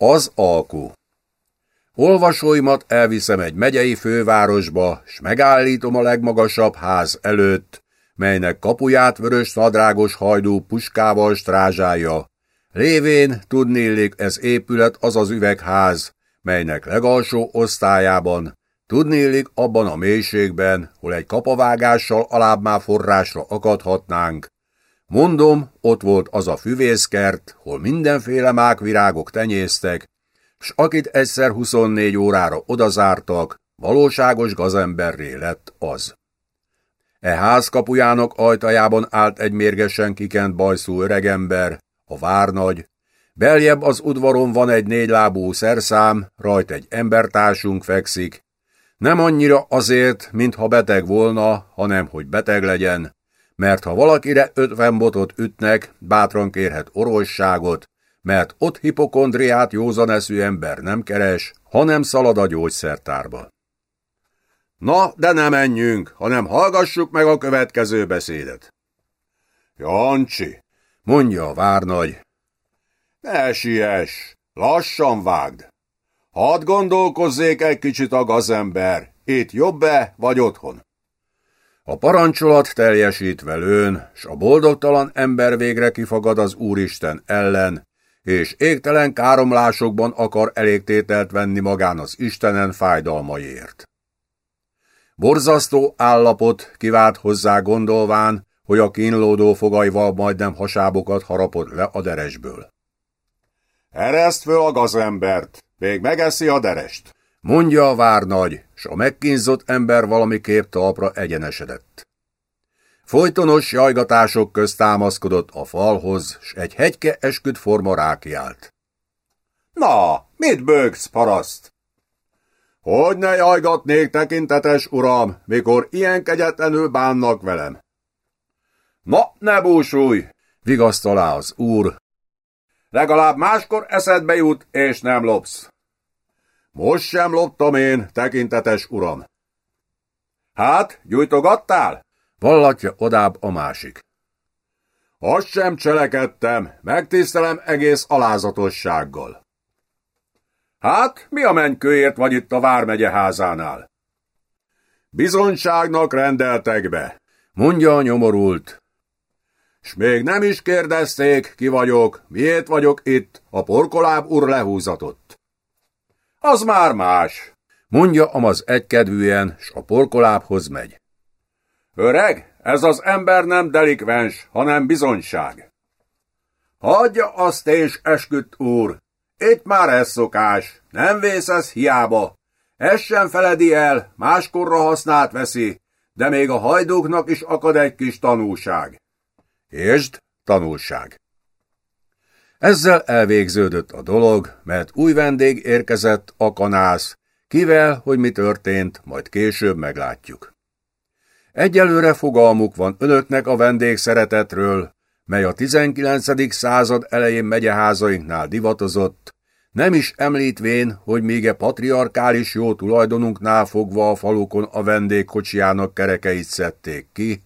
Az alkú. Olvasóimat elviszem egy megyei fővárosba, s megállítom a legmagasabb ház előtt, melynek kapuját vörös nadrágos hajdú puskával strázsálja. Lévén tudnélik ez épület az az üvegház, melynek legalsó osztályában, tudnélik abban a mélységben, hol egy kapavágással alább már forrásra akadhatnánk. Mondom, ott volt az a füvészkert, hol mindenféle mákvirágok tenyésztek, s akit egyszer 24 órára odazártak, valóságos gazemberré lett az. E ház kapujának ajtajában állt egy mérgesen kikent bajszú öregember, a várnagy. Beljebb az udvaron van egy négylábú szerszám, rajt egy embertársunk fekszik. Nem annyira azért, mintha beteg volna, hanem hogy beteg legyen, mert ha valakire ötven botot ütnek, bátran kérhet orvosságot, mert ott hipokondriát józaneszű ember nem keres, hanem szalad a gyógyszertárba. Na, de ne menjünk, hanem hallgassuk meg a következő beszédet. Jancsi, mondja a várnagy. Ne siess, lassan vágd. Hadd gondolkozzék egy kicsit a gazember, itt jobb-e vagy otthon? A parancsolat teljesítve lőn, s a boldogtalan ember végre kifagad az Úristen ellen, és égtelen káromlásokban akar elégtételt venni magán az Istenen fájdalmaiért. Borzasztó állapot kivált hozzá gondolván, hogy a kínlódó fogaival majdnem hasábokat harapott le a deresből. Ereszt föl a gazembert, még megeszi a derest, mondja a várnagy, s a megkínzott ember valamiképp talpra egyenesedett. Folytonos jajgatások közt támaszkodott a falhoz, s egy hegyke esküdt forma rákiált. Na, mit bőgsz, paraszt? Hogy ne jajgatnék, tekintetes uram, mikor ilyen kegyetlenül bánnak velem? Na, ne búsulj, vigasztalá az úr. Legalább máskor eszedbe jut, és nem lopsz. Most sem loptam én, tekintetes uram. Hát, gyújtogattál? Vallatja odább a másik. Azt sem cselekedtem, megtisztelem egész alázatossággal. Hát, mi a mennykőért vagy itt a Vármegye házánál? Bizonyságnak rendeltek be, mondja a nyomorult. S még nem is kérdezték, ki vagyok, miért vagyok itt, a porkoláb úr lehúzatott. Az már más, mondja Amaz egykedvűen, s a porkolábhoz megy. Öreg, ez az ember nem delikvens, hanem bizonyság. Hagyja azt és esküdt úr, itt már ez szokás, nem vészesz hiába. Ez sem feledi el, máskorra használt veszi, de még a hajdóknak is akad egy kis tanulság. Értsd, tanulság. Ezzel elvégződött a dolog, mert új vendég érkezett a kanász, kivel, hogy mi történt, majd később meglátjuk. Egyelőre fogalmuk van önöknek a vendég szeretetről, mely a 19. század elején megyeházainknál divatozott, nem is említvén, hogy még e patriarkális jó tulajdonunknál fogva a falukon a vendégkocsiának kerekeit szedték ki,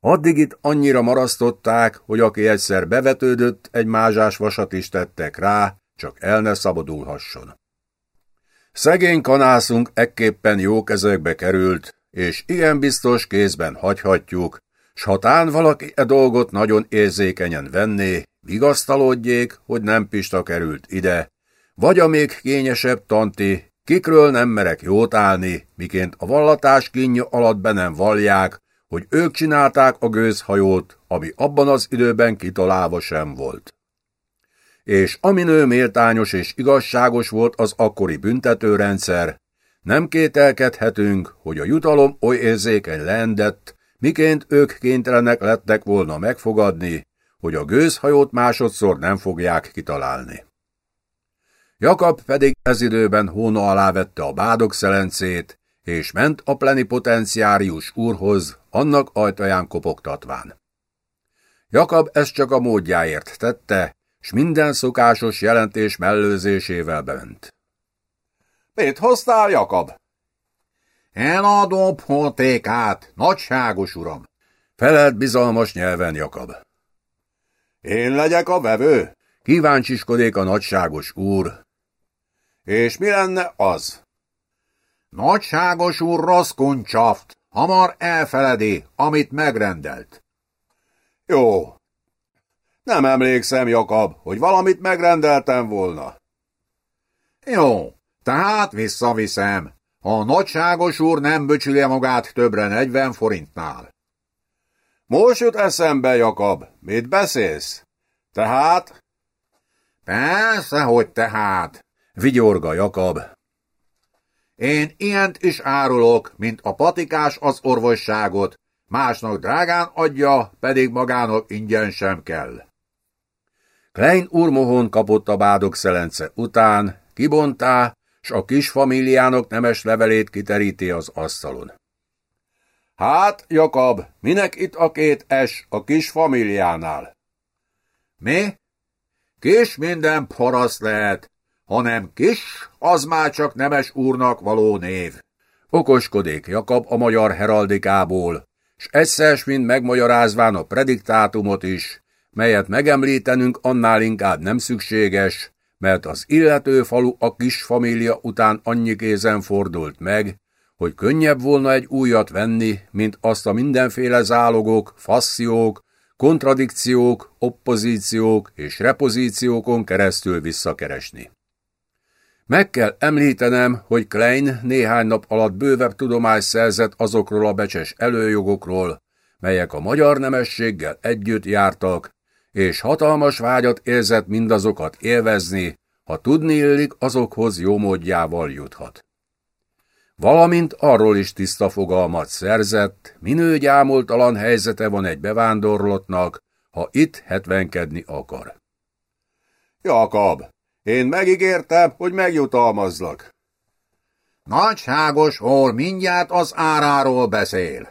addig itt annyira marasztották, hogy aki egyszer bevetődött, egy mázsás vasat is tettek rá, csak el ne szabadulhasson. Szegény kanászunk ekképpen jó kezekbe került, és ilyen biztos kézben hagyhatjuk, s hatán valaki e dolgot nagyon érzékenyen venné, vigasztalodjék, hogy nem Pista került ide, vagy a még kényesebb tanti, kikről nem merek jót állni, miként a vallatás kínja alatt be nem vallják, hogy ők csinálták a gőzhajót, ami abban az időben kitalálva sem volt. És aminő méltányos és igazságos volt az akkori büntetőrendszer, nem kételkedhetünk, hogy a jutalom oly érzékeny leendett, miként ők kénytelenek lettek volna megfogadni, hogy a gőzhajót másodszor nem fogják kitalálni. Jakab pedig ez időben hóna alá vette a bádok szelencét, és ment a plenipotenciárius úrhoz, annak ajtaján kopogtatván. Jakab ezt csak a módjáért tette, s minden szokásos jelentés mellőzésével bement. Mit hoztál, Jakab? Eladom portékát, nagyságos uram, felelt bizalmas nyelven Jakab. Én legyek a vevő? Kíváncsiskodik a nagyságos úr. És mi lenne az? Nagyságos úr rossz kuncsaft, hamar elfeledi, amit megrendelt. Jó. Nem emlékszem, Jakab, hogy valamit megrendeltem volna. Jó, tehát visszaviszem. A nagyságos úr nem böcsülje magát többre 40 forintnál. Most jut eszembe, Jakab, mit beszélsz? Tehát? Persze, hogy tehát, vigyorga Jakab. Én ilyent is árulok, mint a patikás az orvosságot, másnak drágán adja, pedig magának ingyen sem kell. Klein urmohon kapott a bádok szelence után, kibontá, s a kis familiának nemes levelét kiteríti az asztalon. Hát, Jakab, minek itt a két es a kis familiánál? Mi? Kis minden paraszt lehet, hanem kis, az már csak nemes úrnak való név. Okoskodik Jakab a magyar heraldikából, s egyszer mind megmagyarázván a prediktátumot is, melyet megemlítenünk annál inkább nem szükséges, mert az illető falu a kis família után annyi kézen fordult meg, hogy könnyebb volna egy újat venni, mint azt a mindenféle zálogok, fassziók, kontradikciók, oppozíciók és repozíciókon keresztül visszakeresni. Meg kell említenem, hogy Klein néhány nap alatt bővebb tudomást szerzett azokról a becses előjogokról, melyek a magyar nemességgel együtt jártak, és hatalmas vágyat érzett mindazokat élvezni, ha tudni illik, azokhoz jó módjával juthat. Valamint arról is tiszta fogalmat szerzett, minő gyámoltalan helyzete van egy bevándorlottnak, ha itt hetvenkedni akar. Jakab, én megígértem, hogy megjutalmazlak. Nagyságos hol mindjárt az áráról beszél.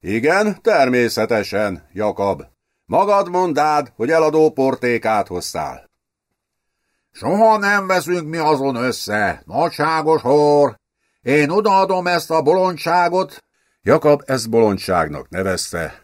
Igen, természetesen, Jakab. Magad mondád, hogy eladó portékát hoztál. Soha nem veszünk mi azon össze, nagyságos hor. Én odaadom ezt a bolondságot. Jakab ezt bolondságnak nevezte.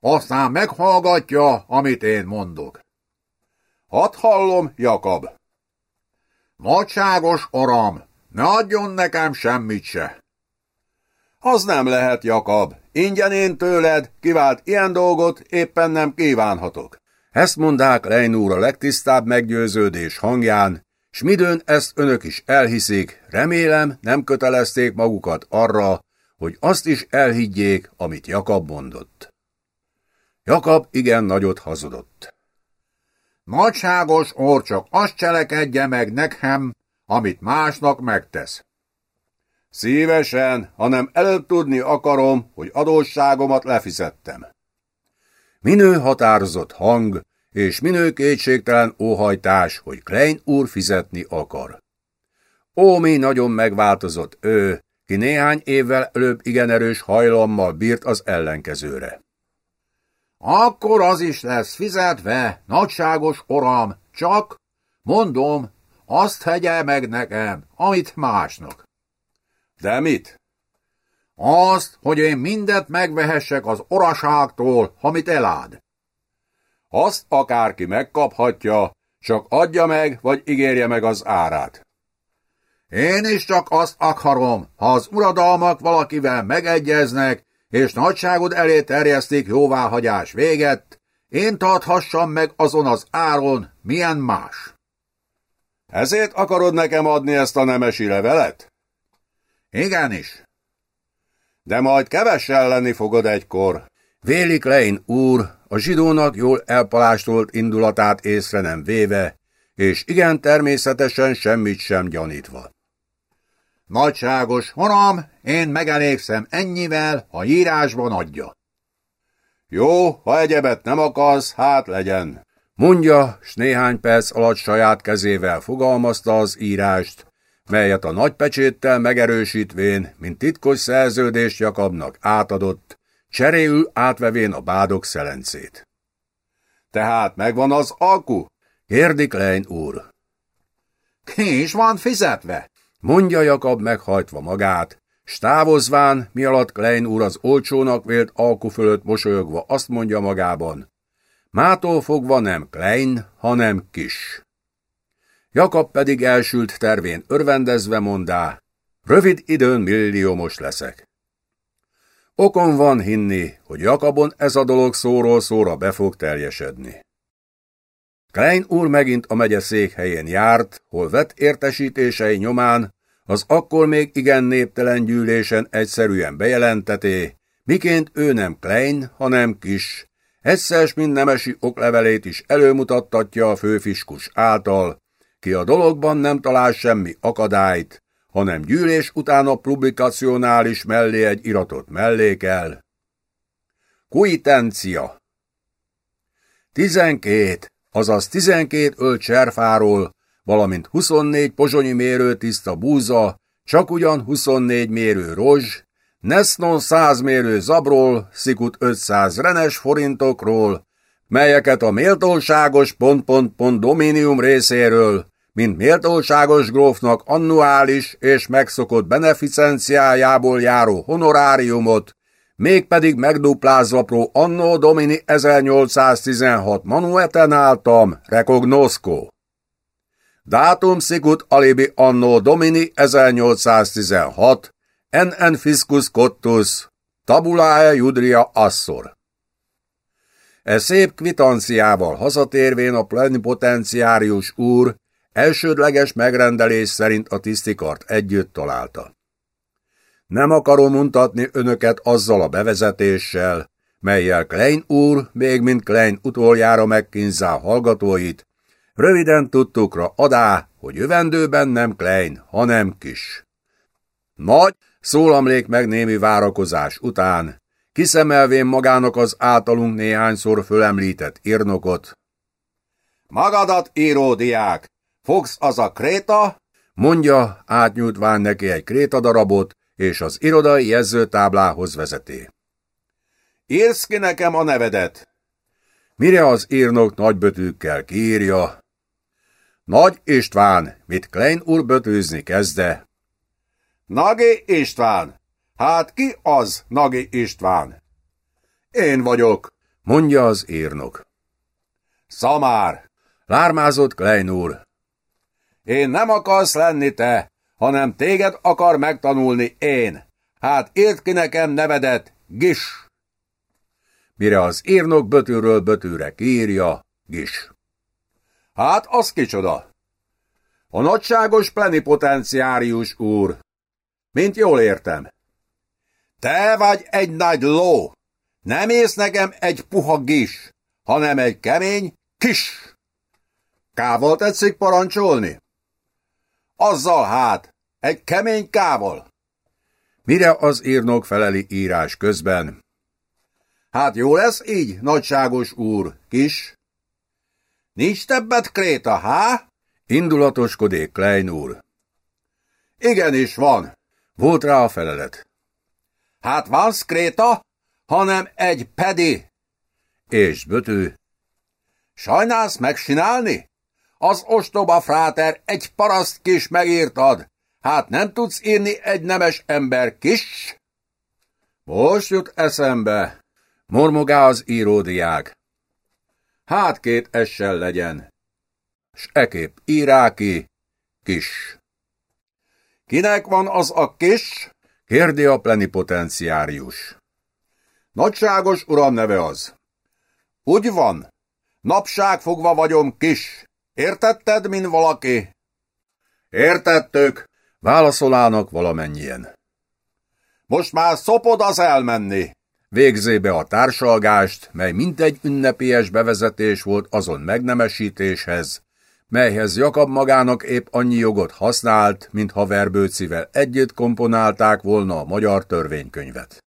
Aztán meghallgatja, amit én mondok. Hadd hallom, Jakab. Nagyságos aram, ne adjon nekem semmit se. Az nem lehet, Jakab. Ingyen én tőled, kivált ilyen dolgot, éppen nem kívánhatok. Ezt mondák Lein úr a legtisztább meggyőződés hangján, s midőn ezt önök is elhiszik, remélem nem kötelezték magukat arra, hogy azt is elhiggyék, amit Jakab mondott. Jakab igen nagyot hazudott. Nagyságos orr csak azt cselekedje meg nekem, amit másnak megtesz. Szívesen, hanem előbb tudni akarom, hogy adósságomat lefizettem. Minő határozott hang, és minő kétségtelen óhajtás, hogy Klein úr fizetni akar. Ómi nagyon megváltozott ő, ki néhány évvel előbb igen erős hajlammal bírt az ellenkezőre. Akkor az is lesz fizetve, nagyságos oram, csak, mondom, azt hegye meg nekem, amit másnak. De mit? Azt, hogy én mindet megvehessek az oraságtól, amit elád. Azt akárki megkaphatja, csak adja meg, vagy ígérje meg az árát. Én is csak azt akarom, ha az uradalmak valakivel megegyeznek, és nagyságod elé terjesztik jóváhagyás véget, én tarthassam meg azon az áron, milyen más. Ezért akarod nekem adni ezt a nemesi levelet? Igenis. De majd kevessel lenni fogod egykor. Vélik Lein úr, a zsidónak jól elpalástolt indulatát észre nem véve, és igen természetesen semmit sem gyanítva. Nagyságos honam, én megelégszem ennyivel, ha írásban adja. Jó, ha egyebet nem akarsz, hát legyen. Mondja, s néhány perc alatt saját kezével fogalmazta az írást, melyet a nagypecséttel megerősítvén, mint titkos szerződést Jakabnak átadott, cseréül átvevén a bádok szelencét. Tehát megvan az alku? kérdi Klein úr. Ki is van fizetve? Mondja Jakab meghajtva magát, s távozván, mi alatt Klein úr az olcsónak vélt alku fölött mosolyogva azt mondja magában, mától fogva nem Klein, hanem kis. Jakab pedig elsült tervén örvendezve mondá, rövid időn milliómos leszek. Okon van hinni, hogy Jakabon ez a dolog szóról szóra be fog teljesedni. Klein úr megint a megye székhelyén járt, hol vett értesítései nyomán, az akkor még igen néptelen gyűlésen egyszerűen bejelenteté, miként ő nem Klein, hanem kis, egyszer mind nemesi oklevelét is előmutattatja a főfiskus által, ki a dologban nem talál semmi akadályt, hanem gyűlés után a publikacionális mellé egy iratot mellékel. Kuitencia 12, azaz 12 ölt cserfáról, valamint 24 pozsonyi mérő tiszta búza, csak ugyan 24 mérő rozs, Nesznon 100 mérő zabról, Szikut 500 renes forintokról, melyeket a méltóságos pont-pont-pont dominium részéről, mint méltóságos grófnak annuális és megszokott beneficenciájából járó honoráriumot, mégpedig megduplázva pro anno domini 1816 manueten álltam, recognosco. Dátum sicut alibi anno domini 1816, NN fiscus cottus, tabulae judria assor. E szép kvitanciával hazatérvén a plenipotenciárius úr elsődleges megrendelés szerint a tisztikart együtt találta. Nem akarom mutatni önöket azzal a bevezetéssel, melyel Klein úr, még mint Klein utoljára megkínzá hallgatóit, röviden tudtukra adá, hogy jövendőben nem Klein, hanem kis. Nagy, szólamlék meg némi várakozás után, kiszemelvén magának az általunk néhányszor fölemlített írnokot. Magadat, író diák, fogsz az a kréta? Mondja, átnyújtván neki egy kréta darabot, és az irodai jegyzőtáblához vezeti. Írsz ki nekem a nevedet? Mire az írnok nagybetűkkel kiírja? Nagy István, mit Klein úr bötőzni kezde? Nagi István! Hát ki az Nagi István? Én vagyok, mondja az írnok. Szamár! Lármázott Klein úr. Én nem akarsz lenni te, hanem téged akar megtanulni én. Hát írd ki nekem nevedet, Gis. Mire az írnok bötűről bötűre kírja, Gis. Hát az kicsoda? A nagyságos plenipotenciárius úr. Mint jól értem. Te vagy egy nagy ló. Nem ész nekem egy puha gis, hanem egy kemény kis. Kával tetszik parancsolni? Azzal hát, egy kemény kával. Mire az írnok feleli írás közben? Hát jó lesz így, nagyságos úr, kis? Nincs többet kréta, há? Indulatoskodik Klein úr. Igenis van, volt rá a felelet. Hát van kréta, hanem egy pedi. És bötő. Sajnálsz megcsinálni? Az ostoba fráter egy paraszt kis megírtad. Hát nem tudsz írni egy nemes ember kis? Most jut eszembe, mormogá az íródiák. Hát két essel legyen. S ekép íráki, kis. Kinek van az a kis? kérdi a plenipotenciárius. Nagyságos uram neve az. Úgy van, napság fogva vagyom kis. Értetted, mint valaki? Értettük, válaszolának valamennyien. Most már szopod az elmenni. Végzébe a társalgást, mely mintegy ünnepélyes bevezetés volt azon megnemesítéshez, melyhez Jakab magának épp annyi jogot használt, mint ha Verbőcivel együtt komponálták volna a magyar törvénykönyvet.